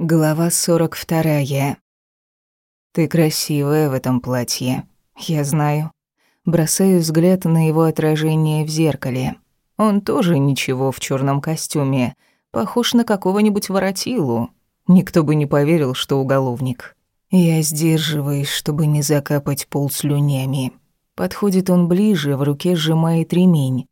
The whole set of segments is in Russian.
Глава 42. Ты красивая в этом платье. Я знаю. Бросаю взгляд на его отражение в зеркале. Он тоже ничего в черном костюме, похож на какого-нибудь воротилу. Никто бы не поверил, что уголовник. Я сдерживаюсь, чтобы не закапать пол слюнями. Подходит он ближе, в руке сжимает ремень.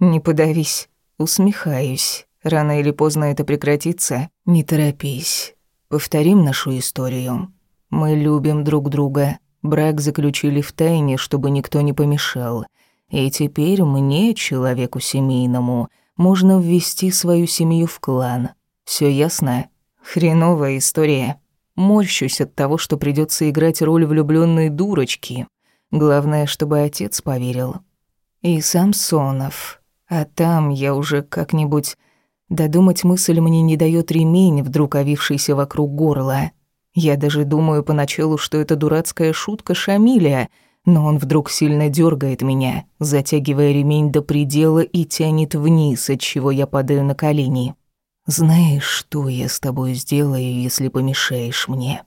Не подавись, усмехаюсь. Рано или поздно это прекратится. Не торопись. Повторим нашу историю. Мы любим друг друга. Брак заключили в тайне, чтобы никто не помешал. И теперь мне, человеку семейному, можно ввести свою семью в клан. Все ясно? Хреновая история. Морщусь от того, что придется играть роль влюбленной дурочки. Главное, чтобы отец поверил. И Самсонов. А там я уже как-нибудь Додумать мысль мне не дает ремень, вдруг овившийся вокруг горла. Я даже думаю поначалу, что это дурацкая шутка Шамиля, но он вдруг сильно дергает меня, затягивая ремень до предела и тянет вниз, от чего я падаю на колени. «Знаешь, что я с тобой сделаю, если помешаешь мне?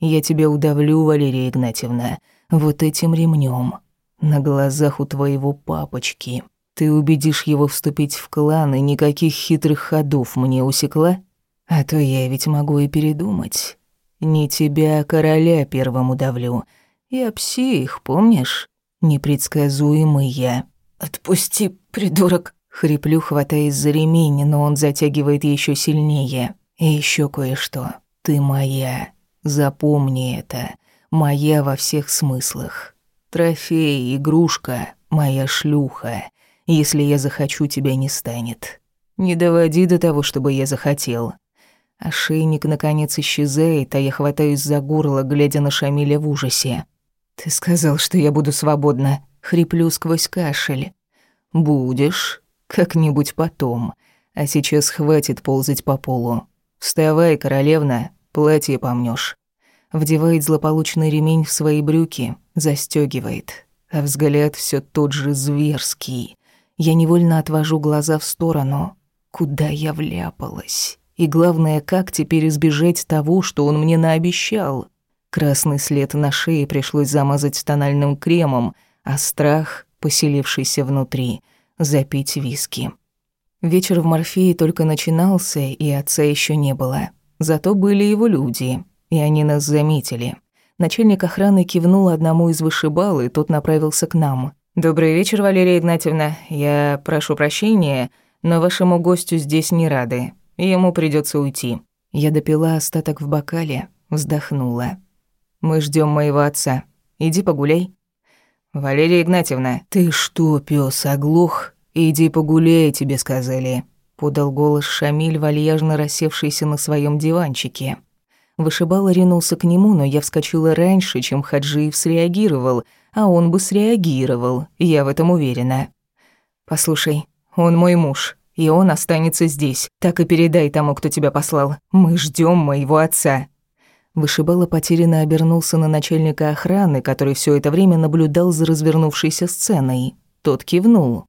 Я тебя удавлю, Валерия Игнатьевна, вот этим ремнем на глазах у твоего папочки». Ты убедишь его вступить в клан, и никаких хитрых ходов мне усекла? А то я ведь могу и передумать. Не тебя, а короля первым удавлю. Я псих, помнишь? Непредсказуемый я. Отпусти, придурок. Хриплю, хватаясь за ремень, но он затягивает еще сильнее. И еще кое-что. Ты моя. Запомни это. Моя во всех смыслах. Трофей, игрушка, моя шлюха. Если я захочу, тебя не станет. Не доводи до того, чтобы я захотел. Ошейник, наконец, исчезает, а я хватаюсь за горло, глядя на Шамиля в ужасе. «Ты сказал, что я буду свободна», — хриплю сквозь кашель. «Будешь. Как-нибудь потом. А сейчас хватит ползать по полу. Вставай, королевна, платье помнёшь». Вдевает злополучный ремень в свои брюки, застёгивает, а взгляд всё тот же зверский. Я невольно отвожу глаза в сторону. Куда я вляпалась? И главное, как теперь избежать того, что он мне наобещал? Красный след на шее пришлось замазать тональным кремом, а страх, поселившийся внутри, запить виски. Вечер в Морфее только начинался, и отца еще не было. Зато были его люди, и они нас заметили. Начальник охраны кивнул одному из вышибал, и тот направился к нам. «Добрый вечер, Валерия Игнатьевна. Я прошу прощения, но вашему гостю здесь не рады. Ему придется уйти». Я допила остаток в бокале, вздохнула. «Мы ждем моего отца. Иди погуляй». «Валерия Игнатьевна, ты что, пес, оглох? Иди погуляй, тебе сказали», — подал голос Шамиль, вальяжно рассевшийся на своем диванчике. Вышибала ринулся к нему, но я вскочила раньше, чем Хаджиев среагировал — а он бы среагировал, я в этом уверена. «Послушай, он мой муж, и он останется здесь. Так и передай тому, кто тебя послал. Мы ждем моего отца». Вышибала потерянно обернулся на начальника охраны, который все это время наблюдал за развернувшейся сценой. Тот кивнул.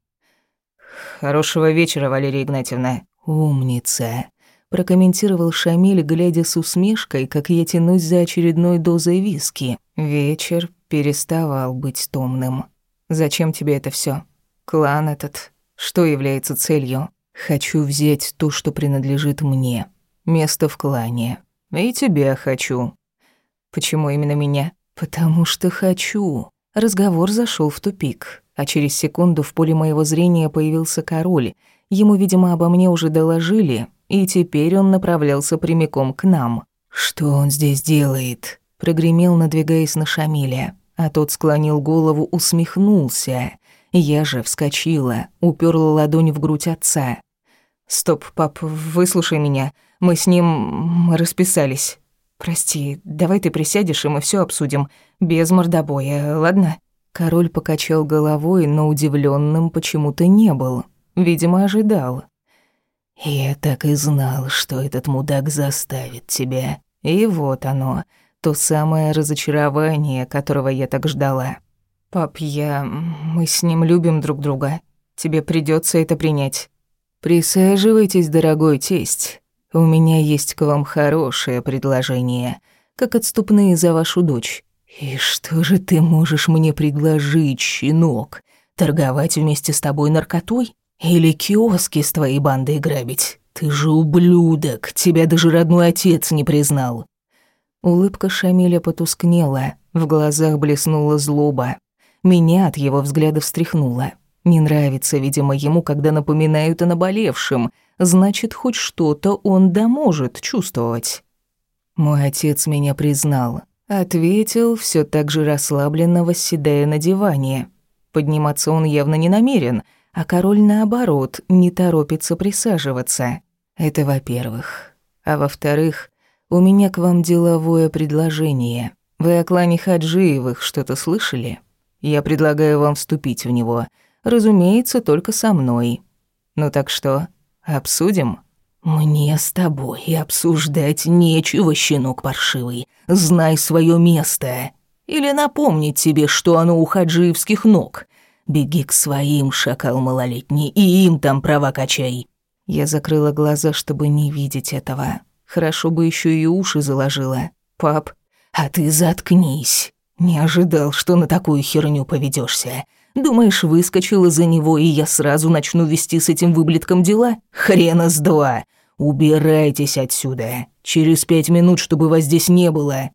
«Хорошего вечера, Валерия Игнатьевна». «Умница», — прокомментировал Шамиль, глядя с усмешкой, как я тянусь за очередной дозой виски. «Вечер переставал быть томным. Зачем тебе это все? Клан этот, что является целью? Хочу взять то, что принадлежит мне. Место в клане. И тебя хочу. Почему именно меня? Потому что хочу. Разговор зашел в тупик, а через секунду в поле моего зрения появился король. Ему, видимо, обо мне уже доложили, и теперь он направлялся прямиком к нам. Что он здесь делает? прогремел, надвигаясь на Шамиля, а тот склонил голову, усмехнулся. Я же вскочила, уперла ладонь в грудь отца. «Стоп, пап, выслушай меня. Мы с ним расписались. Прости, давай ты присядешь, и мы все обсудим. Без мордобоя, ладно?» Король покачал головой, но удивленным почему-то не был. Видимо, ожидал. «Я так и знал, что этот мудак заставит тебя. И вот оно, то самое разочарование, которого я так ждала. «Пап, я... мы с ним любим друг друга. Тебе придется это принять». «Присаживайтесь, дорогой тесть. У меня есть к вам хорошее предложение, как отступные за вашу дочь. И что же ты можешь мне предложить, щенок? Торговать вместе с тобой наркотой? Или киоски с твоей бандой грабить? Ты же ублюдок, тебя даже родной отец не признал. Улыбка Шамиля потускнела, в глазах блеснула злоба. Меня от его взгляда встряхнуло. Не нравится, видимо, ему, когда напоминают о наболевшем. Значит, хоть что-то он да может чувствовать. Мой отец меня признал. Ответил, все так же расслабленно восседая на диване. Подниматься он явно не намерен, а король, наоборот, не торопится присаживаться. Это во-первых. А во-вторых, у меня к вам деловое предложение. Вы о клане Хаджиевых что-то слышали? Я предлагаю вам вступить в него. Разумеется, только со мной. Ну так что, обсудим?» «Мне с тобой обсуждать нечего, щенок паршивый. Знай свое место. Или напомнить тебе, что оно у хаджиевских ног. Беги к своим, шакал малолетний, и им там права качай». Я закрыла глаза, чтобы не видеть этого. Хорошо бы еще и уши заложила. «Пап, а ты заткнись. Не ожидал, что на такую херню поведешься. Думаешь, выскочил из-за него, и я сразу начну вести с этим выблетком дела? Хрена с два. Убирайтесь отсюда. Через пять минут, чтобы вас здесь не было».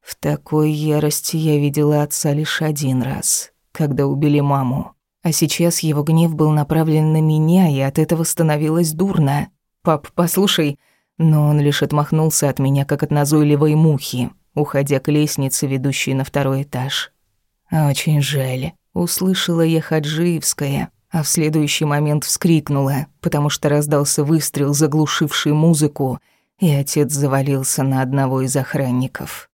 В такой ярости я видела отца лишь один раз, когда убили маму. А сейчас его гнев был направлен на меня, и от этого становилось дурно. «Пап, послушай...» Но он лишь отмахнулся от меня, как от назойливой мухи, уходя к лестнице, ведущей на второй этаж. «Очень жаль», — услышала я Хаджиевская, а в следующий момент вскрикнула, потому что раздался выстрел, заглушивший музыку, и отец завалился на одного из охранников.